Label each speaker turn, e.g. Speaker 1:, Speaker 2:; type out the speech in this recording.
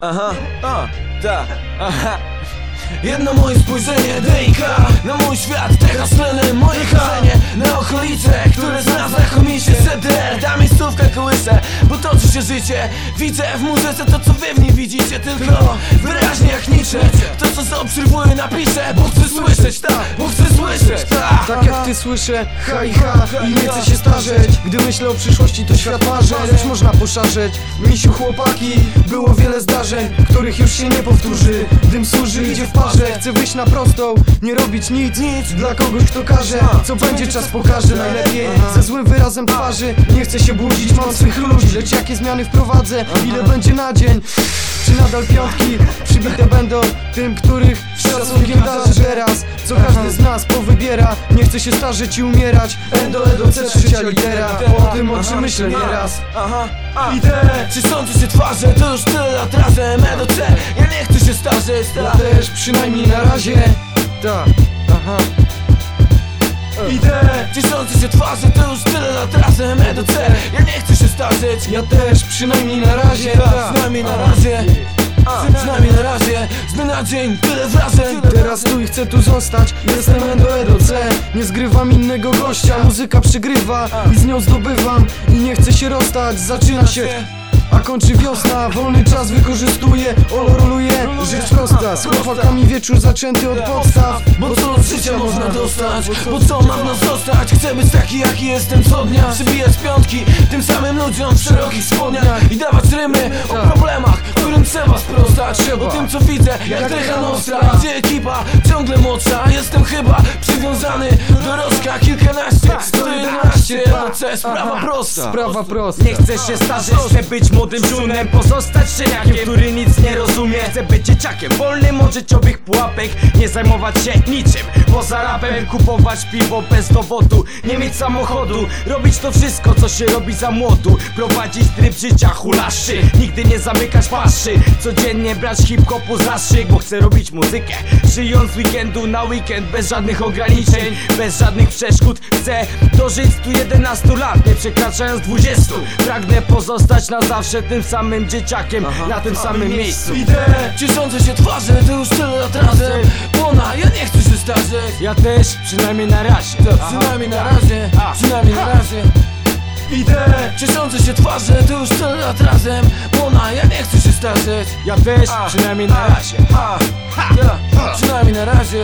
Speaker 1: Aha, a, ta, aha. Jedno moje spojrzenie, DK Na Życie. Widzę w muzyce to co wy w niej widzicie. Tylko wyraźnie jak nicze To co zaobserwuję napiszę Bo chcę słyszeć, tak, bo chcę słyszeć, tak.
Speaker 2: Tak. Jak ty słyszę, ha i ha I nie chcę się starzeć. Gdy myślę o przyszłości to świat marzę Lecz można poszarzyć Misiu chłopaki Było wiele zdarzeń Których już się nie powtórzy. Dym służy, idzie w parze Chcę wyjść na prostą Nie robić nic, nic. Dla kogoś kto każe Co będzie czas pokaże Najlepiej. Ze złym wyrazem twarzy Nie chcę się budzić, mam swych ludzi. Lecz jakie zmiany wprowadzę? Ile będzie na dzień? Czy nadal piątki? Przybite będą tym, których szacunkiem darzę teraz. Co każdy z nas powybiera. Nie chce się starzeć i umierać. Edo, edo, C, trzecia litera. O tym o czym myślę nieraz.
Speaker 1: Idę, czy sądzę się twarze, to już tyle lat razem? E do C, starzeć,
Speaker 2: Ja też przynajmniej na razie. Tak, aha.
Speaker 1: Idę, czy sądzę się twarze, to już tyle lat razem E do C, ja nie chcę się starzeć.
Speaker 2: Ja też przynajmniej na razie.
Speaker 1: Tak, z nami na razie. Z nami na razie, z dnia na dzień, tyle wrażeń.
Speaker 2: Teraz tu i chcę tu zostać. Jestem Endo Edo C. Nie zgrywam innego gościa. Muzyka przygrywa i z nią zdobywam. I nie chcę się rozstać. Zaczyna się a kończy wiosna, wolny czas wykorzystuję Oloruluję, rzecz prosta Z chłopakami wieczór zaczęty od podstaw.
Speaker 1: Bo co od życia można dostać? Bo co mam nas zostać? Chcę być taki jaki jestem co dnia. Przybijać piątki tym samym ludziom w szerokich spodniach. I dawać rymy o problemach, którym trzeba sprostać. O tym co widzę, jak Techa Nostra Gdzie ekipa? Ciągle młodsza. Jestem chyba przywiązany do rożka Kilkanaście, 111 LC, sprawa prosta.
Speaker 2: Sprawa prosta.
Speaker 3: Nie chcę się starzeć, chcę być młodym żunem Pozostać szczeniakiem, który nic nie rozumie. Chcę być dzieciakiem, wolnym od życiowych pułapek Nie zajmować się niczym Poza rapem, kupować piwo bez dowodu Nie mieć samochodu, robić to wszystko co się robi za młodu. Prowadzić tryb życia hulaszy Nigdy nie zamykać paszy. Codziennie brać hip-hopu za szyk Bo chcę robić muzykę. Żyjąc z weekendu na weekend Bez żadnych ograniczeń, bez żadnych przeszkód. Chcę dożyć 111 lat Nie przekraczając 20 Pragnę pozostać na zawsze tym samym dzieciakiem Na tym samym miejscu.
Speaker 1: Idę, cieszące się twarze, to już tyle lat razem. Ona, ja nie chcę się starzeć.
Speaker 3: Ja też, przynajmniej na razie.
Speaker 1: Przynajmniej na razie,
Speaker 3: A.
Speaker 1: przynajmniej na razie. Idę, cieszące się twarze, to już tyle lat razem. Ona, ja nie chcę się starzeć.
Speaker 3: Ja też,
Speaker 1: A.
Speaker 3: przynajmniej na razie.
Speaker 1: A, ja, przynajmniej na razie